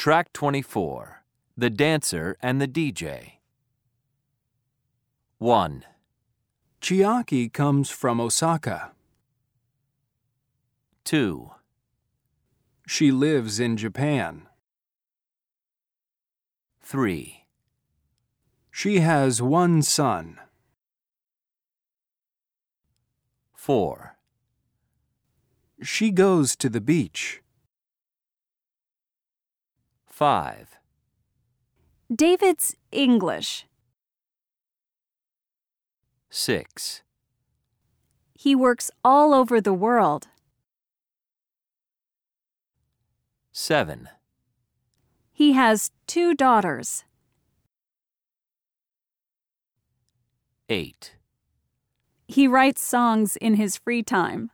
Track 24 The Dancer and the DJ. 1, Chiaki comes from Osaka. 2, She lives in Japan. 3, She has one son. 4, She goes to the beach. 5, David's English. 6, He works all over the world. 7, He has two daughters. 8. He writes songs in his free time.